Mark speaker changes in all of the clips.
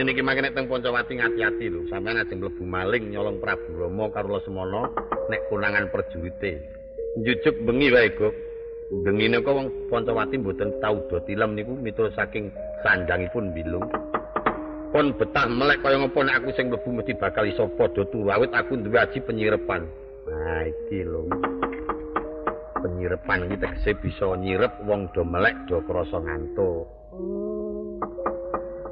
Speaker 1: Nene iki mangke teng Pancawati ngati-ati lho, sampeyan ajeng mlebu maling nyolong Prabu Rama karo Lesmana nek konangan perjurite. Njujuk bengi wae, Gok. Bengine kok wong Pancawati mboten tau do tilem niku miturut saking sandangipun bilung. Pon betah melek kaya ngopo nek aku sing mlebu mesti bakal iso padha turu awit aku duwe aji penyirepan. Nah iki lho. Penyirepan iki tegese bisa nyirep wong do melek do krasa ngantuk.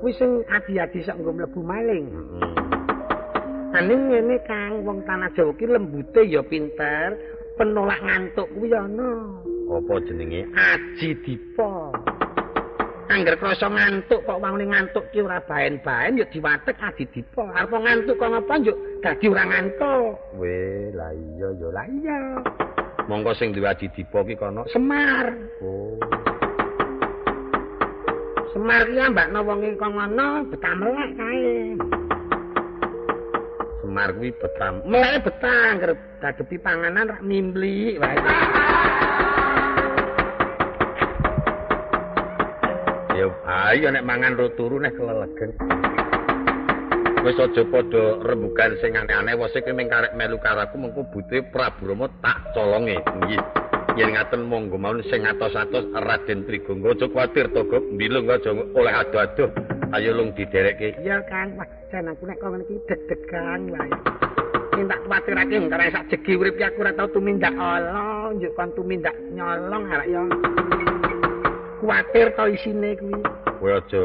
Speaker 2: Kuwi sing adi-adi sak nggo mlebu maling.
Speaker 1: Heeh.
Speaker 2: Aning ngene Kang, wong tanah Jawa ki lembute ya pinter, penolak ngantuk kuwi ana.
Speaker 1: Apa jenenge?
Speaker 2: Aji Dipa. Angger krasa ngantuk kok wangune ngantuk ki ora baen-baen ya diwatek Aji Dipa. Arep ngantuk kok ngapa yo dadi ora ngantuk.
Speaker 1: Weh, la iya ya la iya. Monggo sing duwe Aji Dipa ki kono
Speaker 2: Semar.
Speaker 1: Oh.
Speaker 2: Semar ki mbakno wong ing kono betah melek kae.
Speaker 1: Semar kuwi betam.
Speaker 2: Melek betah angger dadepi panganan rak mimbli wae.
Speaker 1: Ya ayo nek mangan ro turu nek kelelegen. Wis aja padha rembugan sing aneh-aneh wase kowe mung karek melu karo aku mengko butuhe Prabu Rama tak colonge. Nggih. Yen ngaten monggo mawon sing atos-atos Raden Trigonggo aja kuwatir to, Gop. Mbilung aja oleh ado-ado. Ayo lung diderekke.
Speaker 2: Ya Kang, jan aku nek kono iki deg-degan wae. Sing tak kuwatirake ngare sak jegi urip aku ora tau tumindak ala, njuk kon tumindak nyolong arek ya. Kuwatir to isine kuwi.
Speaker 1: Kowe aja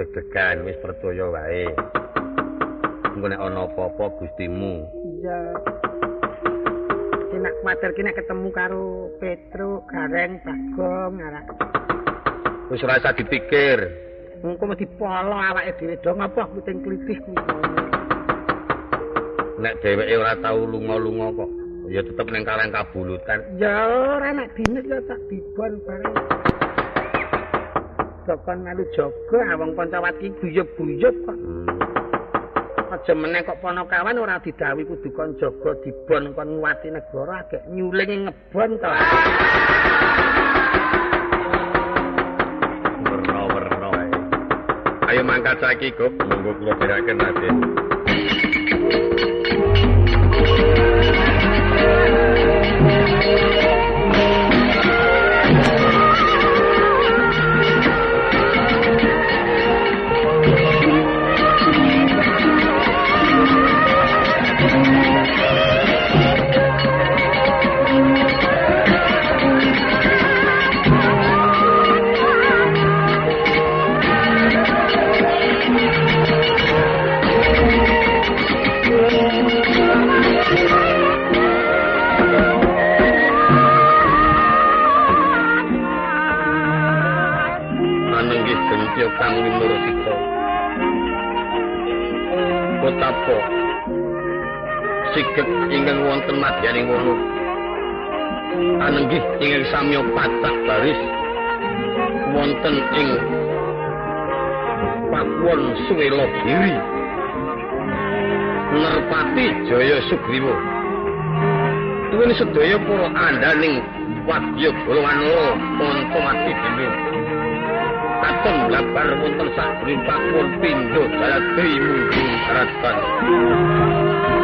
Speaker 1: deg-degan, wis percaya wae. Engko nek ana apa-apa Gustimu.
Speaker 2: Iya. Nak kuwatir ki nek ketemu karo Petro, Gareng, Bagong arek.
Speaker 1: Wis ora usah dipikir.
Speaker 2: Engko mesti polo awake dhewe do ngapa kuting klitih kuwi.
Speaker 1: Nek dheweke ora tau lunga-lunga kok. Ya tetep ning karang kabulutan.
Speaker 2: Ya ora nek dinis ya tak dibon bareng. Dokon melu jaga awong Pancawati guyub-guyub kok. Aja meneh kok ponokawan ora didhawuhi kudu kon jaga dibon kon nguwati negara agek nyuling ngebon to.
Speaker 1: Werna-werna. Ayo mangkat saiki, Gop. Monggo kula dherekaken Raden. Anenggih Suwela Giri. Nerpati Jaya Sugriwa. Tuwin sedaya para andaning wadya golongan loro monto mati dene. katon blabar wonten sakjroning pakuwon pindho Jaladri mungging daratan. sang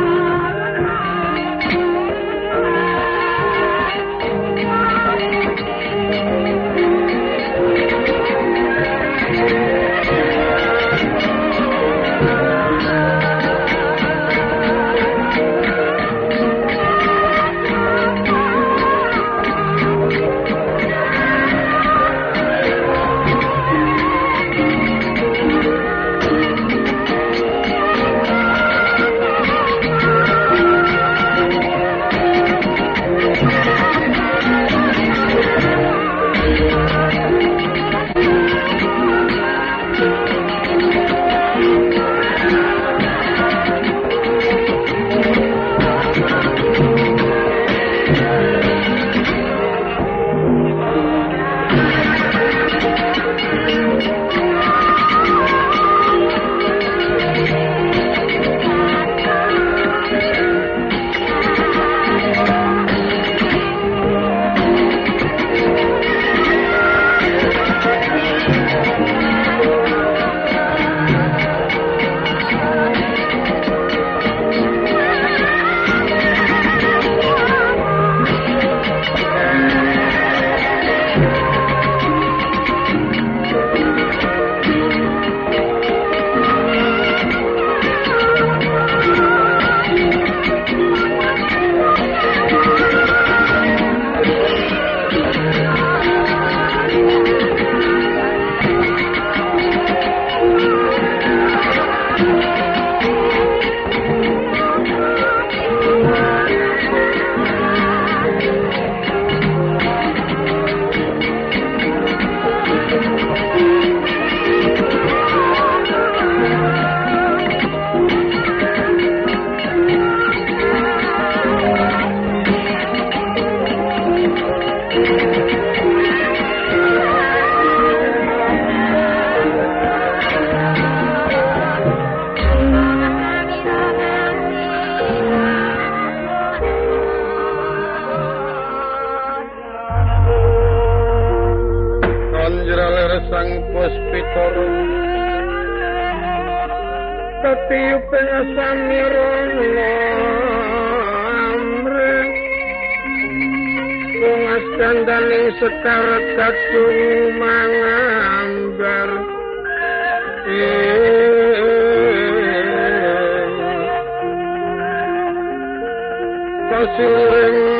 Speaker 1: samiron amre bungas dandaning sekar kadung mangambar Kasiring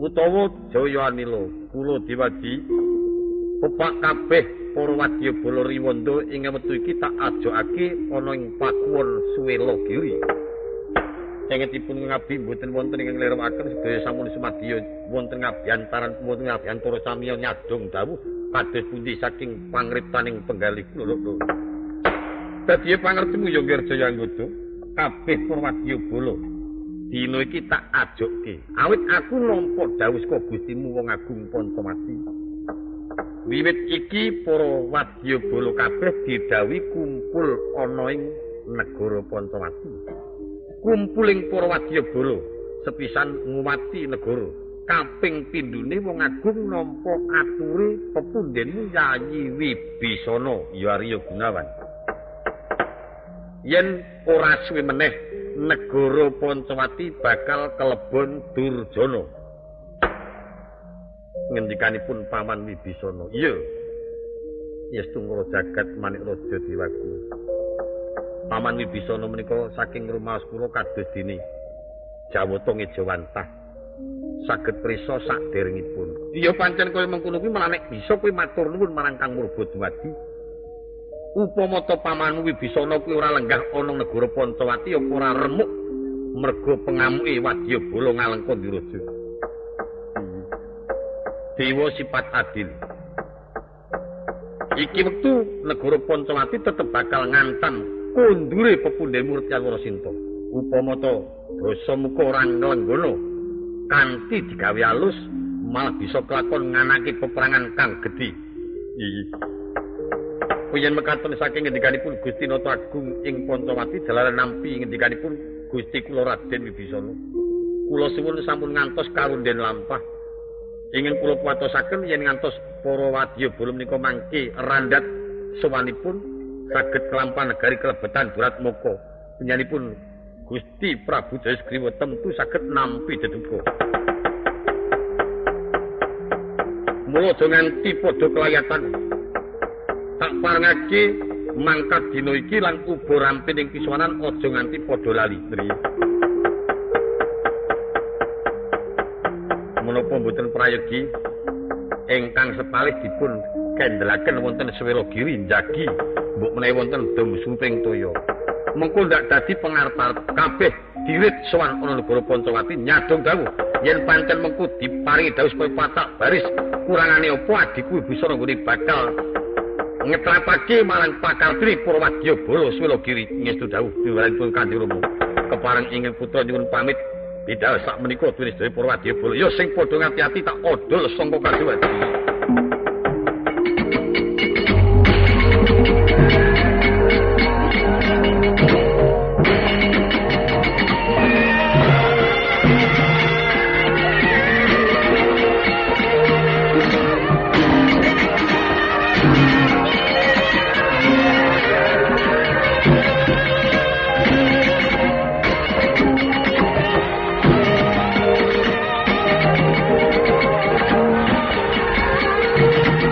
Speaker 1: utawa Jaya Anila kula diwaji pepak kabeh para wadya bala riwanda ing wektu iki tak ajokake ana ing pakuwon Suwela Giri Sengetipun ngabdi mboten wonten ing lerawaken sedaya sampun sumadya wonten ngabyantaran wonten ngabyantara samiya nyadong dawuh kados pundi saking pangriptaning penggalih kula lho. Dadi pangertemu ya Gerjaya Anggodo kabeh para bala dina iki tak ajokke. Awit aku nampa dawuh saka Gustimu wong agung Pancamati wiwit iki para wadya bala kabeh didawi kumpul ana ing negara Pancamati kumpuling para wadya bala sepisan ngumati negara. Kaping pindune wong agung nampa ature pepundhenmu Yayi Wibisana ya Arya Gunawan. Yen ora suwe meneh negara Pancawati bakal kelebon Durjana. Ngendikanipun Paman Wibisana, "Iya. Yestungara jagat manik raja dewaku." Paman Wibisana menika saking rumaos kula kados dene Jawata Ngejawantah saged prisa sakderengipun. Iya pancen kaya mengkono kuwi malah nek bisa kowe matur nuwun marang Kang Murbodwadi. Upama to pamanmu Wibisana kuwi ora lenggah ana negara Pancawati apa ora remuk mergo pengamuke wadya bala ngalengka diraja. Dewa sifat adil. Iki wektu negara Pancawati tetep bakal ngantan kundure pepundhe Murtyawara Sinta. Upama to dosa muka ora nglenggono kanthi digawe alus malah bisa kelakon nganake peperangan kang gedhe. Iki Puyen mekaten saking ngendikanipun Gusti Nata Agung ing Pancawati jalaran nampi ngendikanipun Gusti kula Raden Wibisana. Kula suwun sampun ngantos karunden lampah. Ingin kula patosaken yen ngantos para wadya bala menika mangke randat sowanipun saged kelampah negari kelebetan Durat Moko. Penyanipun Gusti Prabu Jayasgriwa tentu saged nampi deduka. Mula nganti padha kelayatan tak parengake mangkat dina iki lan ubo rampin ing kiswanan aja nganti padha lali tri. Menapa mboten prayogi ingkang sepalih dipun kendelaken wonten Swela Giri njagi mbok menawi wonten dom suping toya mengko ndak dadi pengarep kabeh dirit sowan ana negara Pancawati nyadong dawuh. Yen pancen mengko diparingi dawuh supaya patak baris kurangane apa adikku bisa nggone bakal ngetrapake marang pakartri Purwadya Bala Swilagiri ngestu dawuh diwaripun Kanjeng Rama kepareng ingin putra nyuwun pamit. Bidal sak menika tulis dari Purwadya Bala ya sing padha ngati-ati tak odol sangka kadhewan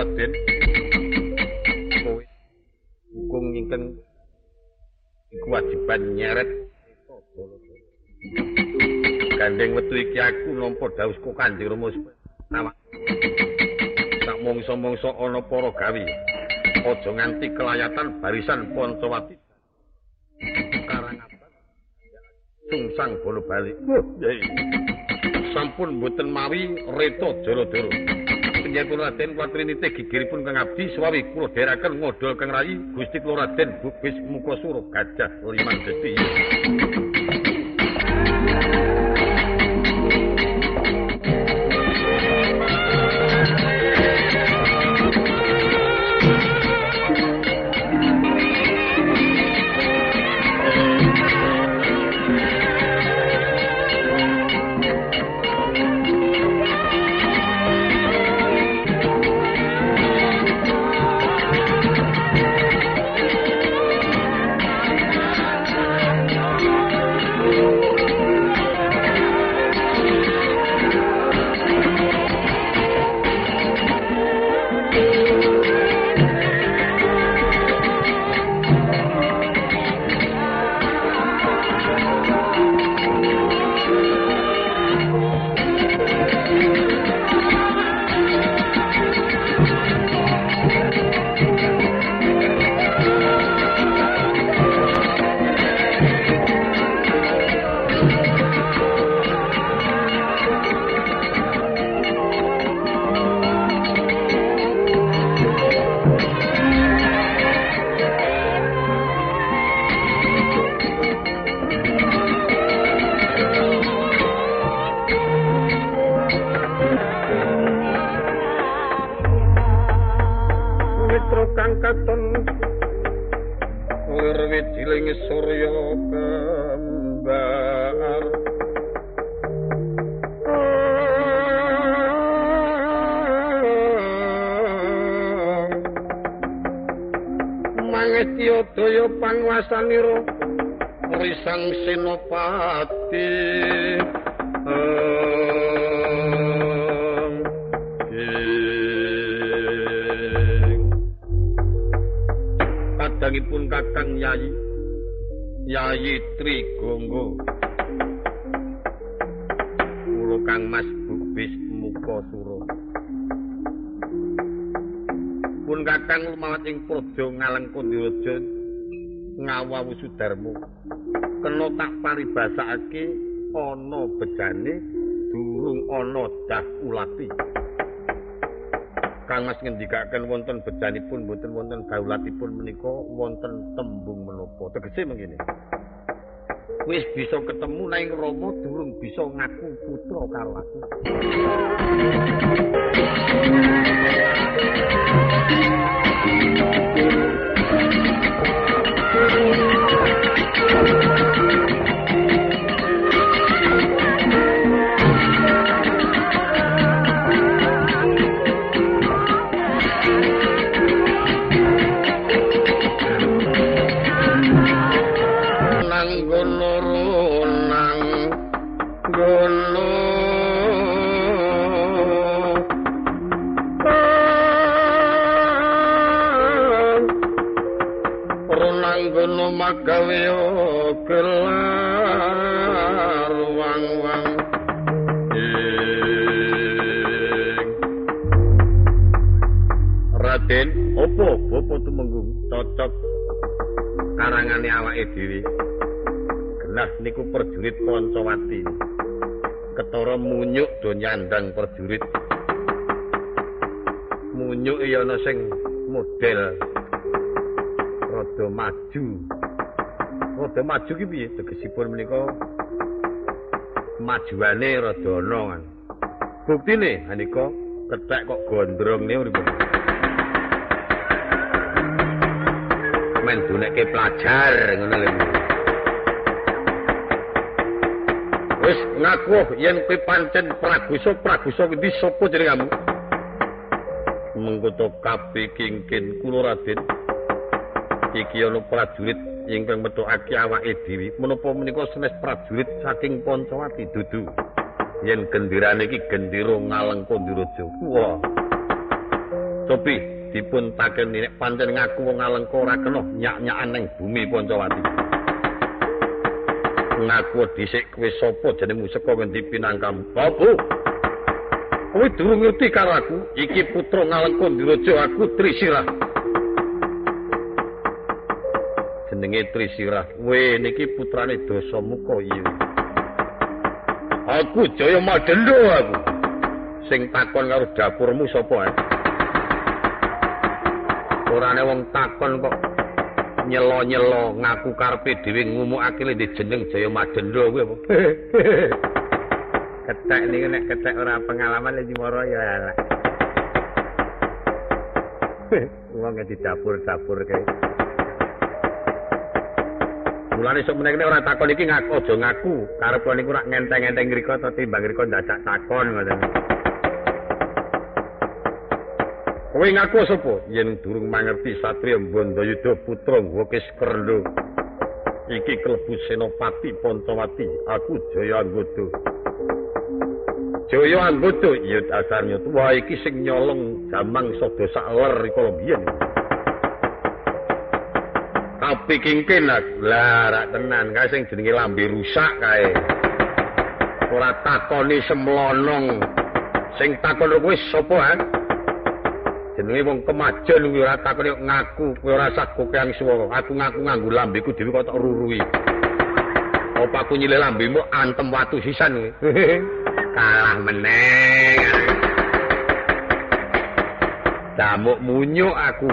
Speaker 3: Raden kowe hukum ingkang kewajiban nyeret gandeng metu iki aku nampa dawuh kok Kanjeng Rama awak tak mongso-mongso ana para gawe aja nganti kelayatan barisan Pancawati karang abad sungsang bola bali sampun mboten mawi reta jara-jara Panjenengan Raden Watrinite gigiripun kang abdi suwawi kula dherekaken ngodol kang rayi Gusti kula Raden Bubis Mukasura Gajah Liman Dadi.
Speaker 1: Panguasanira risang senopati Ing. Kadangipun Kakang Yayi Yayi Trigonggo Kula Kang Mas Bubis Mukasura Pun Kakang lumawat ing praja Ngalengkondiraja ngawawu Sudarmo. Kena tak paribasakake ana bejane durung ana dah ulati. Kang Mas ngendikaken wonten bejanipun mboten wonten gaulatipun menika wonten tembung menapa. Tegese mengene wis bisa ketemu nang Rama durung bisa ngaku putra karo aku. nang Thank you. Karangane awake dhewe. Genah niku perjurit Pancawati. Ketara munyuk do nyandang perjurit. Munyuk ya ana sing model rada maju. Rada maju ki piye tegesipun menika kemajuane rada ana kan. Buktine hanika kethek kok gondrongne urip. Men dunekke pelajar ngono lho. Wis ngaku yen kowe pancen Pragusa Pragusa endi sapa jenengmu? Mengkoto kapi kingkin kula Raden. Iki ana prajurit ingkang metokake awake dhewe. Menapa menika senes prajurit saking Pancawati dudu? Yen gendirane iki gendera Ngalengka Ndiraja. Wah. Cobi dipun takeni nek pancen ngaku wong Ngalengka ora kena nyak-nyakan ning bumi Pancawati. ngaku dhisik kowe sapa jenengmu saka ngendi pinangkam babu kowe durung ngerti karo aku iki putra ngalengka diraja aku trisirah jenenge trisirah kowe niki putrane dasamuka iya aku jaya madendo aku sing takon karo dapurmu sapa eh? Ora ana wong takon kok nyelo-nyelo ngaku karepe dhewe ngumukake le jeneng Jaya Madendra kuwi apa? ketek niki nek ketek ora pengalaman le Cimara ya ala. Wong di dapur-dapur kae. Mulane sok meneh ora takon iki ngaku aja ngaku. Karep niku rak ngenteng-ngenteng ngriko to timbang ngriko ndadak takon ngoten. Kowe ngaku sapa yen durung mangerti Satriya Bandayuda putra Wokis Krendha. Iki klebu Senopati Pancawati, aku Jaya Anggota. Jaya Anggota ya dasarnya tuwa iki sing nyolong jamang sada sakler kala biyen. Tapi kingkin lah rak tenan kae sing jenenge lambe rusak kae. Ora takoni semlonong. Sing takon kowe sapa ha? Jenenge wong kemajen kuwi ora takon ngaku kowe ora sagok yang swara aku ngaku nganggo lambeku dhewe kok tak rurui. Apa aku nyile lambemu antem watu sisan kuwi? Kalah meneng damuk munyuk aku.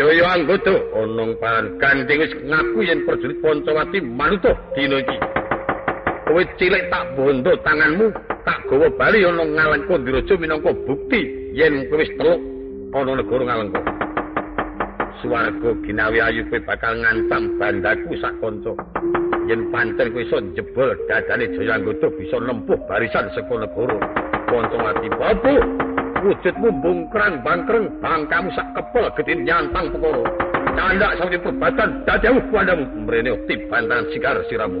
Speaker 1: Jaya anggota onong paran gandeng wis ngaku yen perjurit Pancawati manuto dina iki. Kowe cilik tak bondo tanganmu tak gawa bali ana ngalengka diraja minangka bukti yen wis teluk ana negara ngalengka. Suwarga ginawi ayu kowe bakal ngancam bandaku sak kanca. Yen pancen kowe iso jebol dadane Jayanggota bisa nempuh barisan saka negara Pancawati babu. Wujudmu bungkrang bangkreng bangkamu sak kepel gedhe nyantang perkara. Candak sampe perbatan dadamu padamu mrene tibantan sikar siramu.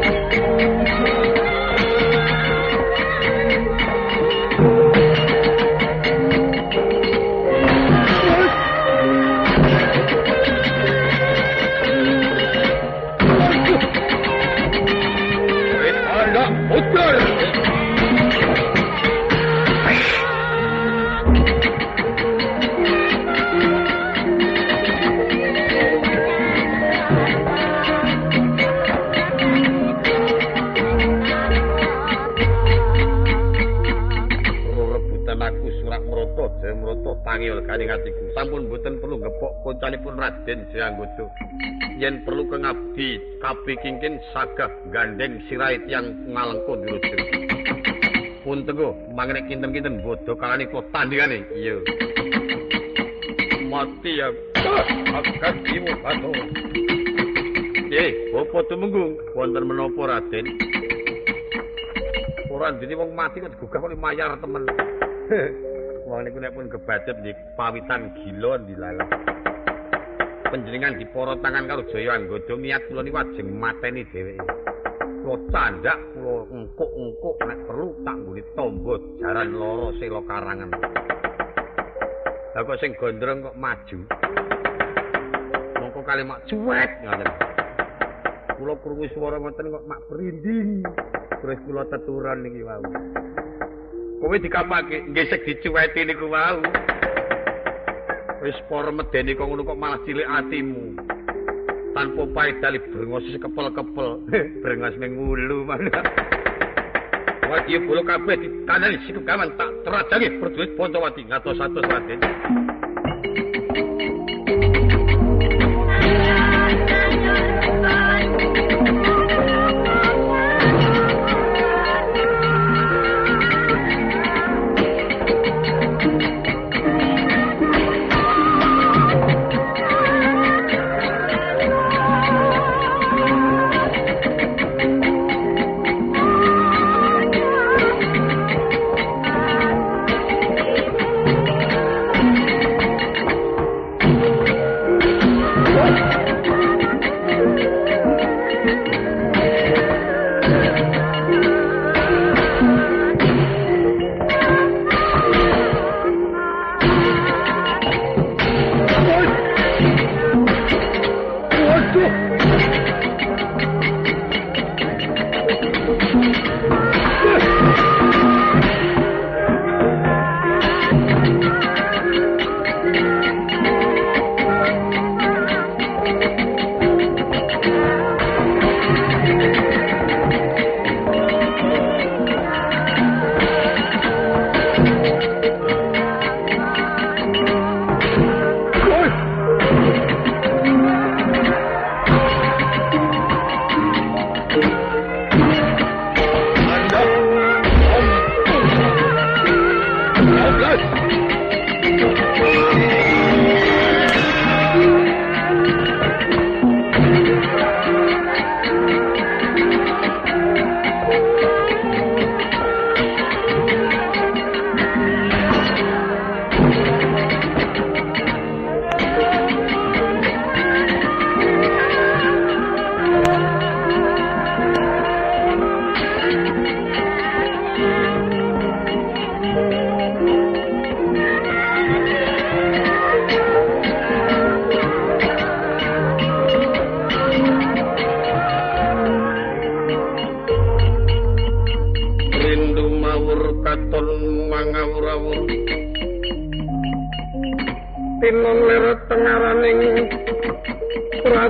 Speaker 1: Raden Jayanggoda yen perlu kengabdi kingkin sagah gandeng sirai tiyang ngalengko dirujuk. Pun tenggo mangene kinten-kinten bodho kalane kok tandingane iya. Mati ya. Akan dimu batu. Eh opo tumenggung wonten menapa Raden? Ora dene wong mati kok digugah kok mayar temen wong niku nek pun kebadet di pawitan gila dilalah panjenengan dipara tangan karo Jaya Anggoda niat kula niku ajeng mateni dheweke. Kula candak kula engkuk-engkuk nek perlu tak nggone tombo jaran loro sela karangan. Lah kok sing gondrong kok maju. Mongko kali mak cuek ngoten. Kula krungu swara ngoten kok mak berinding. Terus kula teturan niki wau. Kowe dikapake gesek dicuweti niku wau. wis por medeni kok ngono kok malah cilik atimu tanpa paedali brengos kepel-kepel brengos ning ulu mana Wadi bolo kabeh ditanani siku gaman tak terajangi perjuit Pontowati ngatos-atos Raden.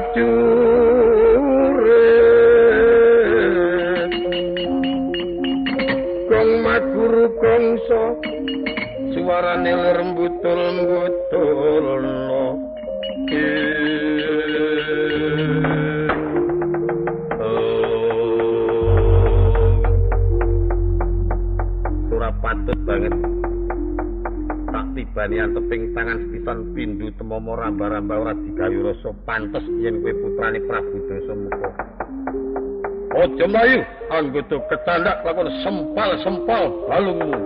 Speaker 2: Prajurit gong maguru gongso suarane lir mbutul-mbutul no
Speaker 1: patut banget. Tak tibani anteping tangan sepisan pindu temomo ramba-ramba ora digawe rasa pantes yen kowe putrane Prabu Dasamuka Aja mlayu anggota kecandak lakon sempal-sempal balungmu.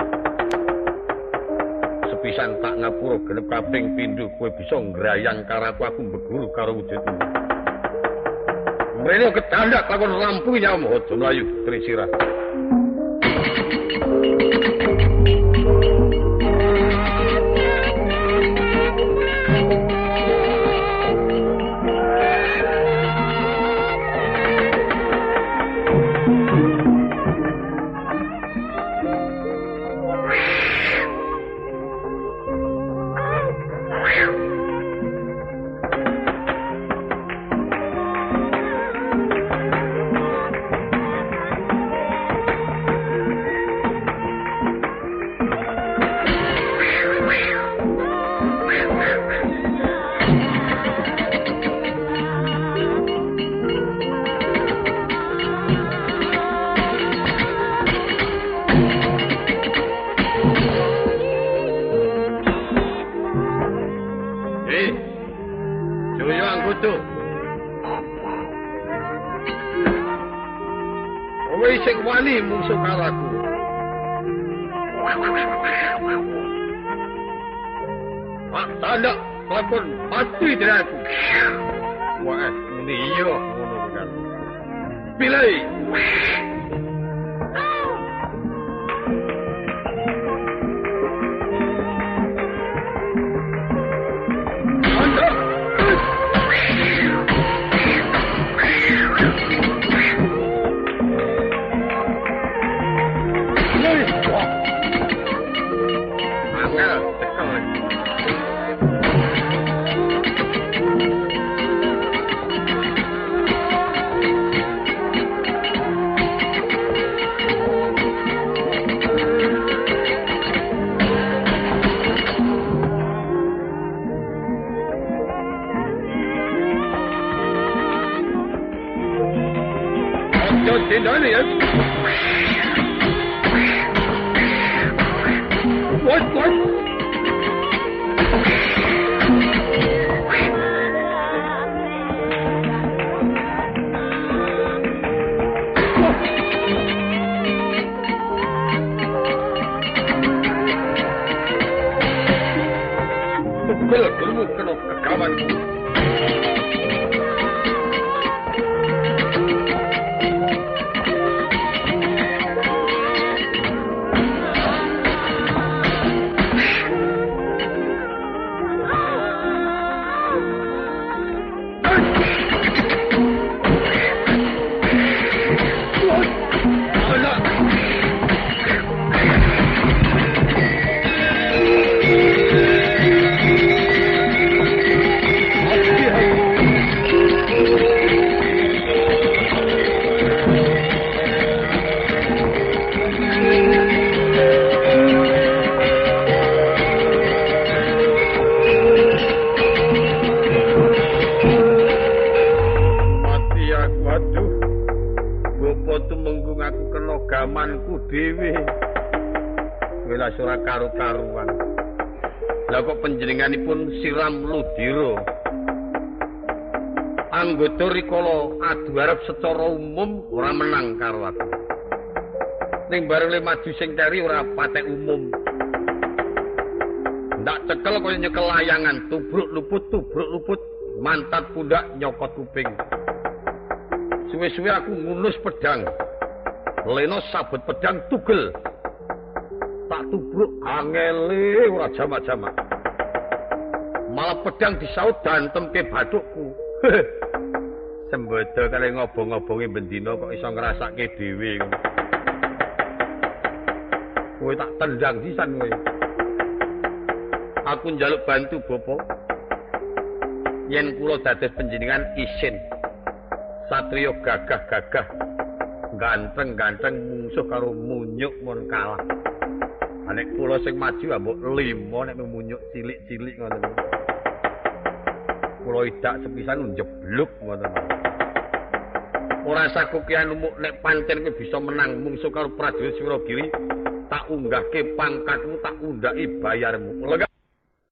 Speaker 1: Sepisan tak ngapura genep kaping pindu kowe bisa ngrayang karo aku beguru karo wujudmu. Mrene kecandak lakon lampu nyamu. Aja mlayu trisirah Kowe isik wali musuh karaku. Pak tanda pelakon pasti diraku. Wah, eh, ini iyo. Ya, Pilih. Kan. Pilih. cho tiền đổi đi em What, what? పిల్లలు ఒక్క కావాలి maju sing teri ora patek umum. Ndak cekel kaya nyekel layangan, tubruk luput, tubruk luput, mantat pundak nyokot kuping. Suwe-suwe aku ngunus pedang. Leno sabut pedang tugel. Tak tubruk angele ora jamak-jamak. Malah pedang disaut dantem ke batukku. Sembodo kali ngobong-ngobongi bendino kok iso ngrasake dhewe. kowe tak tendang sisan kowe Aku njaluk bantu, Bapak. Yen kula dados panjenengan isin. Satrio gagah-gagah. Ganteng-ganteng mungsuh karo munyuk mon kalah. Nek kula sing maju ambek limo nek munyuk cilik-cilik ngoten. Kula idak sepisan njebluk ngoten. Ora sakukian umuk nek pancen kowe bisa menang mungsuh karo prajurit Suragiri, tak unggahke pangkatmu, tak undhaki bayarmu. Lega